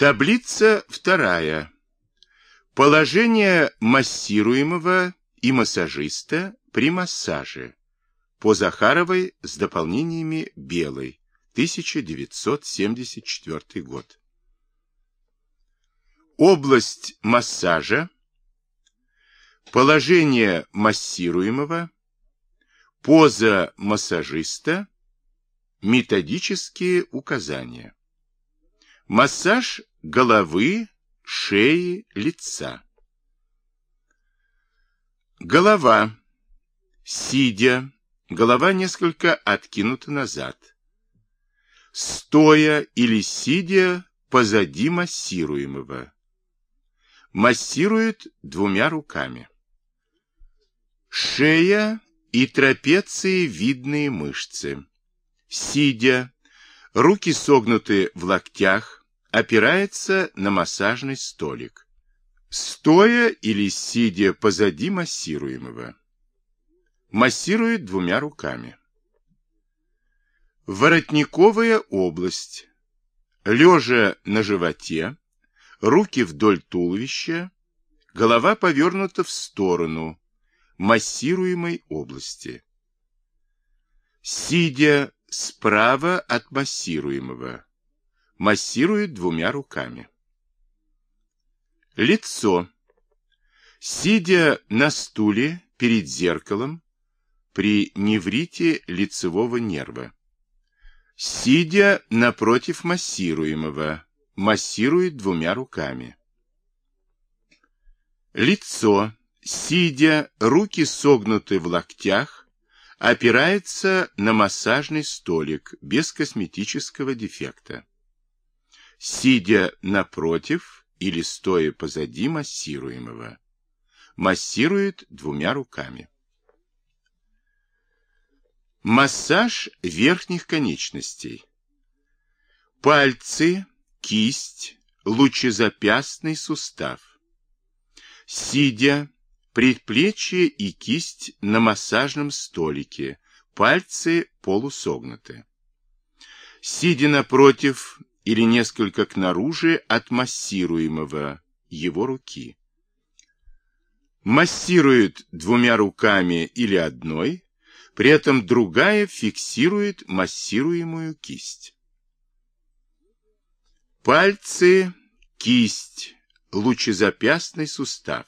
Таблица вторая. Положение массируемого и массажиста при массаже. По Захаровой с дополнениями Белой. 1974 год. Область массажа. Положение массируемого. Поза массажиста. Методические указания. Массаж головы, шеи, лица. Голова. Сидя, голова несколько откинута назад. Стоя или сидя позади массируемого. Массирует двумя руками. Шея и трапеции видные мышцы. Сидя, руки согнуты в локтях, опирается на массажный столик, стоя или сидя позади массируемого. Массирует двумя руками. Воротниковая область. Лежа на животе, руки вдоль туловища, голова повернута в сторону массируемой области. Сидя справа от массируемого массирует двумя руками. Лицо. Сидя на стуле перед зеркалом при неврите лицевого нерва. Сидя напротив массируемого, массирует двумя руками. Лицо. Сидя, руки согнуты в локтях, опирается на массажный столик без косметического дефекта сидя напротив или стоя позади массируемого. Массирует двумя руками. Массаж верхних конечностей. Пальцы, кисть, лучезапястный сустав. Сидя, предплечье и кисть на массажном столике, пальцы полусогнуты. Сидя напротив или несколько к наружи от массируемого его руки. Массирует двумя руками или одной, при этом другая фиксирует массируемую кисть. Пальцы, кисть, лучезапястный сустав.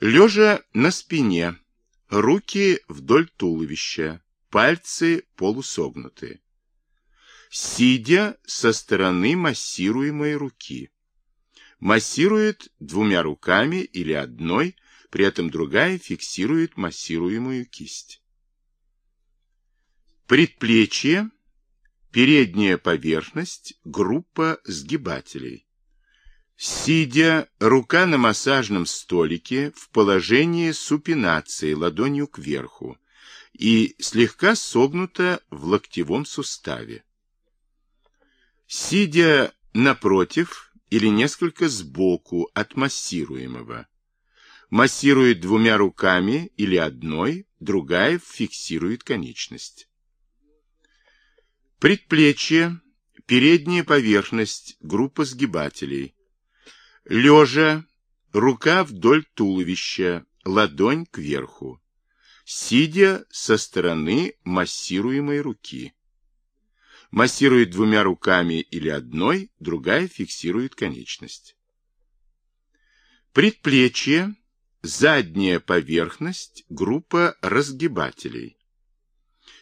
Лежа на спине, руки вдоль туловища, пальцы полусогнутые сидя со стороны массируемой руки. Массирует двумя руками или одной, при этом другая фиксирует массируемую кисть. Предплечье, передняя поверхность, группа сгибателей. Сидя, рука на массажном столике в положении супинации ладонью кверху и слегка согнута в локтевом суставе сидя напротив или несколько сбоку от массируемого. Массирует двумя руками или одной, другая фиксирует конечность. Предплечье, передняя поверхность, группа сгибателей. Лежа, рука вдоль туловища, ладонь кверху. Сидя со стороны массируемой руки массирует двумя руками или одной, другая фиксирует конечность. Предплечье, задняя поверхность, группа разгибателей.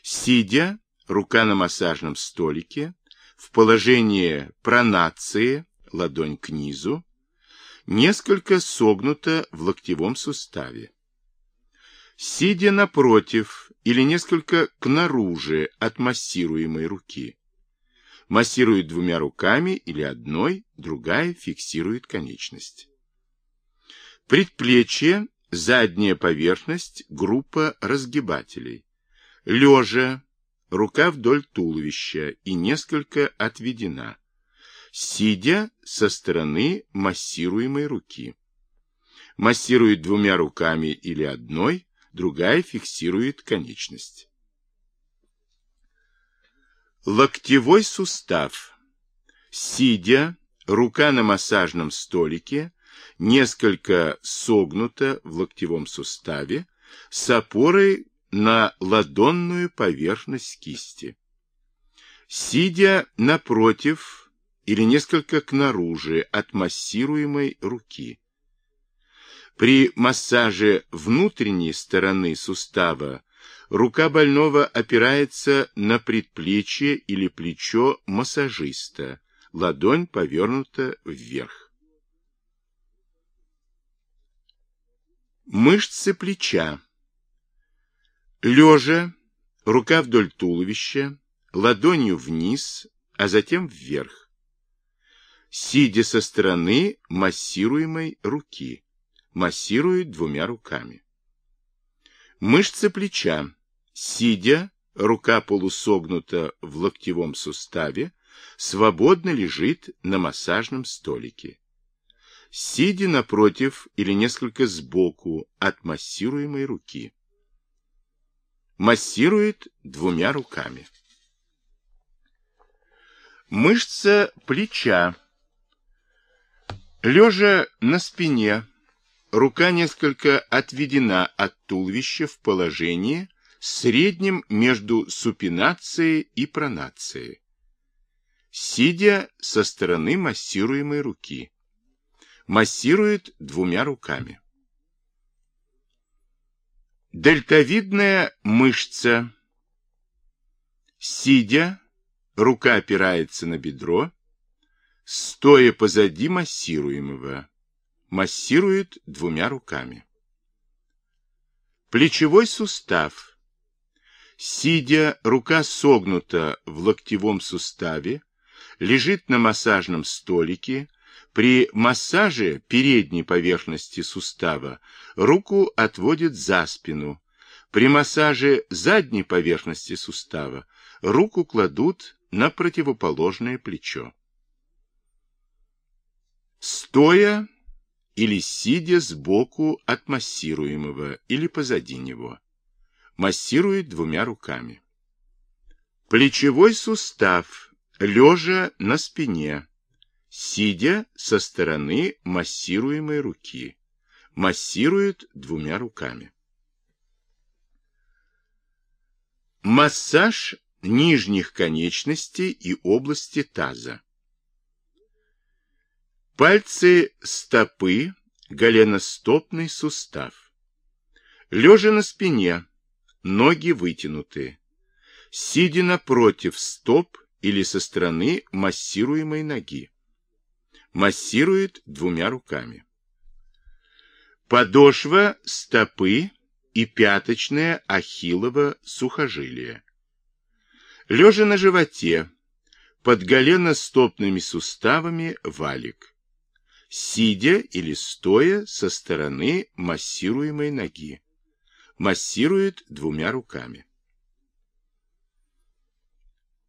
Сидя, рука на массажном столике, в положении пронации, ладонь к низу, несколько согнута в локтевом суставе. Сидя напротив или несколько к наружи от массируемой руки. Массирует двумя руками или одной, другая фиксирует конечность. Предплечье, задняя поверхность, группа разгибателей. Лежа, рука вдоль туловища и несколько отведена. Сидя со стороны массируемой руки. Массирует двумя руками или одной, другая фиксирует конечность. Локтевой сустав. Сидя, рука на массажном столике, несколько согнута в локтевом суставе, с опорой на ладонную поверхность кисти. Сидя напротив или несколько к наружи от массируемой руки. При массаже внутренней стороны сустава рука больного опирается на предплечье или плечо массажиста, ладонь повернута вверх. Мышцы плеча. Лежа, рука вдоль туловища, ладонью вниз, а затем вверх. Сидя со стороны массируемой руки. Массирует двумя руками. Мышцы плеча. Сидя, рука полусогнута в локтевом суставе, свободно лежит на массажном столике. Сидя напротив или несколько сбоку от массируемой руки. Массирует двумя руками. Мышца плеча. Лежа на спине, рука несколько отведена от туловища в положении среднем между супинацией и пронацией сидя со стороны массируемой руки. Массирует двумя руками. Дельтовидная мышца. Сидя, рука опирается на бедро, стоя позади массируемого. Массирует двумя руками. Плечевой сустав. Сидя, рука согнута в локтевом суставе, лежит на массажном столике. При массаже передней поверхности сустава руку отводит за спину. При массаже задней поверхности сустава руку кладут на противоположное плечо. Стоя или сидя сбоку от массируемого или позади него. Массирует двумя руками. Плечевой сустав лежа на спине, сидя со стороны массируемой руки. Массирует двумя руками. Массаж нижних конечностей и области таза. Пальцы стопы, голеностопный сустав. Лежа на спине, ноги вытянуты. Сидя напротив стоп или со стороны массируемой ноги. Массирует двумя руками. Подошва стопы и пяточное ахиллово сухожилие. Лежа на животе, под голеностопными суставами валик. Сидя или стоя со стороны массируемой ноги. Массирует двумя руками.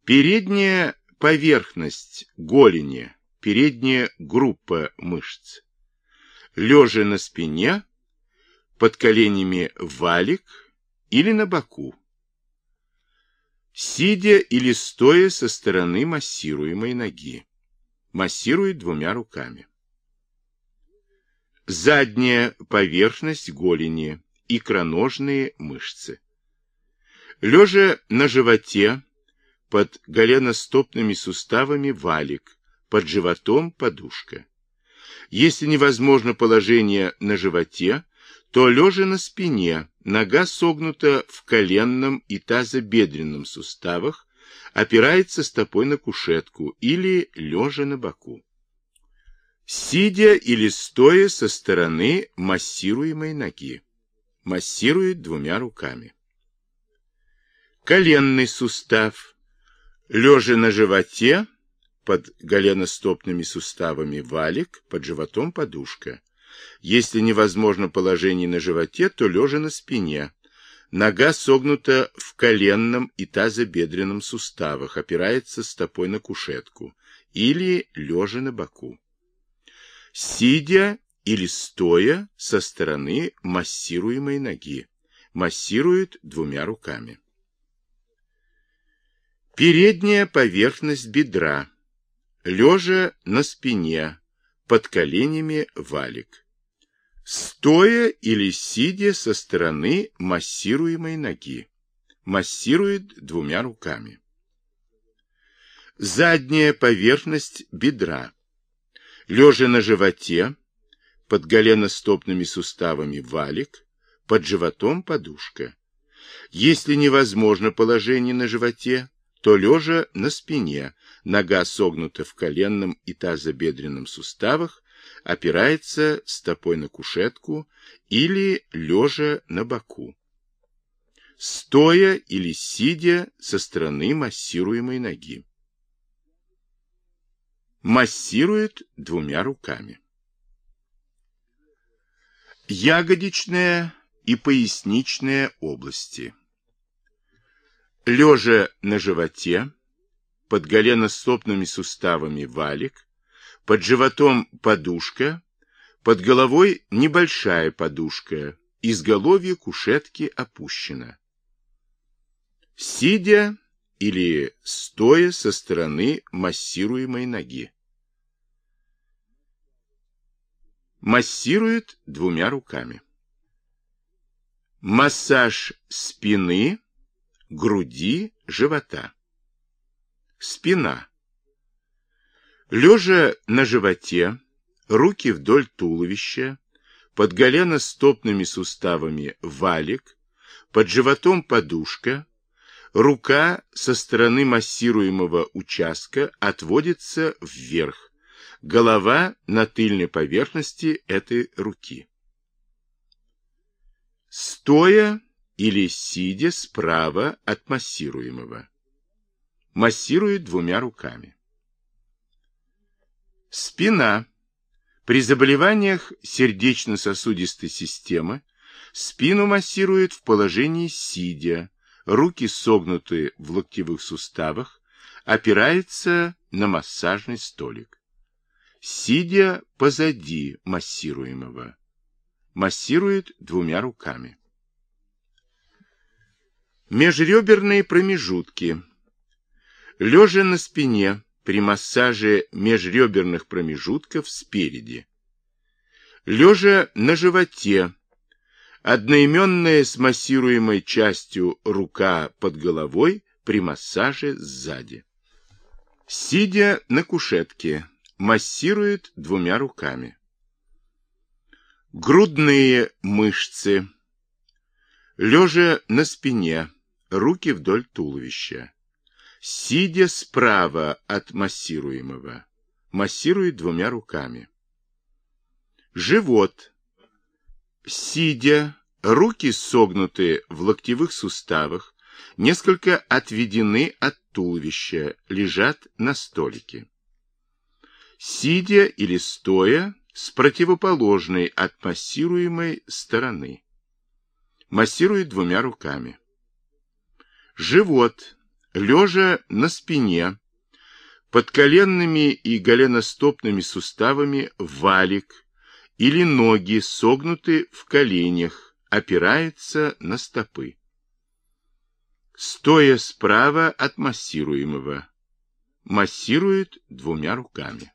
Передняя поверхность голени, передняя группа мышц. Лежа на спине, под коленями валик или на боку. Сидя или стоя со стороны массируемой ноги. Массирует двумя руками. Задняя поверхность голени, икроножные мышцы. Лежа на животе, под голеностопными суставами валик, под животом подушка. Если невозможно положение на животе, то лежа на спине, нога согнута в коленном и тазобедренном суставах, опирается стопой на кушетку или лежа на боку. Сидя или стоя со стороны массируемой ноги. Массирует двумя руками. Коленный сустав Лежа на животе, под голеностопными суставами валик, под животом подушка. Если невозможно положение на животе, то лежа на спине. Нога согнута в коленном и тазобедренном суставах, опирается стопой на кушетку или лежа на боку. Сидя или стоя со стороны массируемой ноги. Массирует двумя руками. Передняя поверхность бедра. лежа на спине, под коленями валик. Стоя или сидя со стороны массируемой ноги. Массирует двумя руками. Задняя поверхность бедра. Лежа на животе, под голеностопными суставами валик, под животом подушка. Если невозможно положение на животе, то лежа на спине, нога согнута в коленном и тазобедренном суставах, опирается стопой на кушетку или лежа на боку. Стоя или сидя со стороны массируемой ноги. Массирует двумя руками. Ягодичная и поясничная области. Лежа на животе, под голеностопными суставами валик, под животом подушка, под головой небольшая подушка, изголовье кушетки опущено. Сидя или стоя со стороны массируемой ноги. Массирует двумя руками. Массаж спины, груди, живота. Спина. Лежа на животе, руки вдоль туловища, под голено-стопными суставами валик, под животом подушка, рука со стороны массируемого участка отводится вверх, голова на тыльной поверхности этой руки. Стоя или сидя справа от массируемого. Массирует двумя руками. Спина. При заболеваниях сердечно-сосудистой системы спину массируют в положении сидя, руки согнуты в локтевых суставах, опирается на массажный столик. Сидя позади массируемого. Массирует двумя руками. Межреберные промежутки. Лежа на спине при массаже межреберных промежутков спереди. Лежа на животе. Одноименная с массируемой частью рука под головой при массаже сзади. Сидя на кушетке, массирует двумя руками. Грудные мышцы. Лежа на спине, руки вдоль туловища. Сидя справа от массируемого, массирует двумя руками. Живот. Сидя, руки согнуты в локтевых суставах, несколько отведены от туловища, лежат на столике. Сидя или стоя, с противоположной от массируемой стороны. Массирует двумя руками. Живот, лежа на спине, под коленными и голеностопными суставами валик или ноги согнуты в коленях, опирается на стопы. Стоя справа от массируемого, массирует двумя руками.